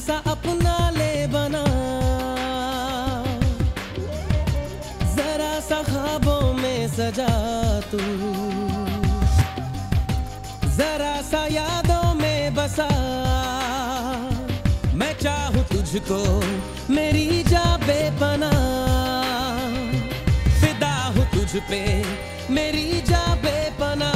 सा अपना ले बना। जरा सा ख्वाबों में सजा तू। जरा सा यादों में बसा। मैं चाहूँ तुझको मेरी जा बेपना फिदा हूँ तुझ पे मेरी जा बेपना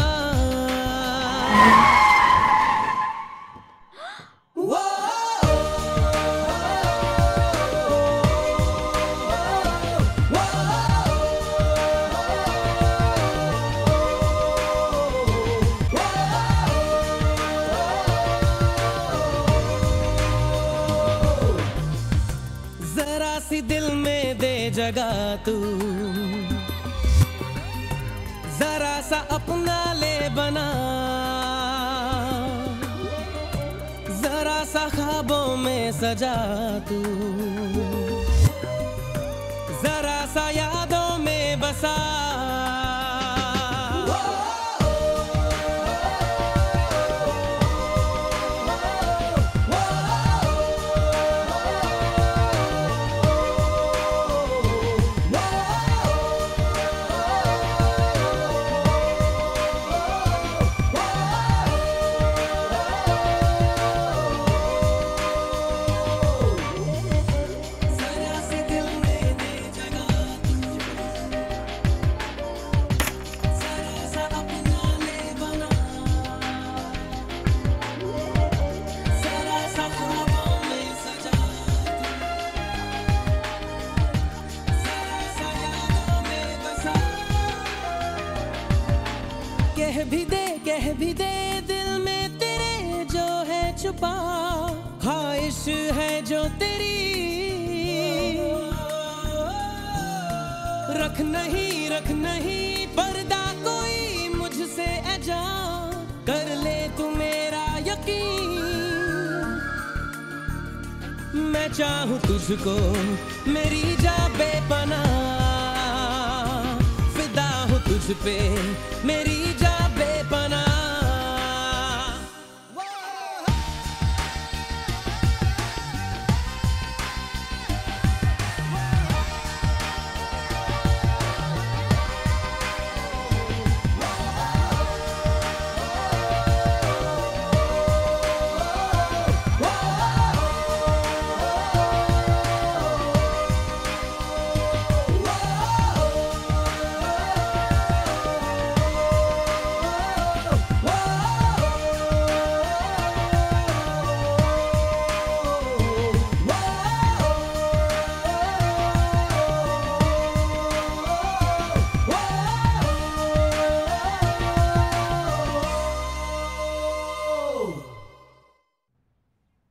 जरा सी दिल में दे जगा तू। जरा सा अपना ले बना। जरा सा खाबों में सजा तू। जरा सा यादों में बसा। भी दे, कह भी दे दिल में तेरे जो है छुपा। ख्वाहिश है जो तेरी। रख नहीं रख नहीं, पर्दा कोई मुझसे अजा कर ले तू मेरा यकीन। मैं चाहूँ तुझको मेरी जा बेपना फिदा हूँ तुझ पे मेरी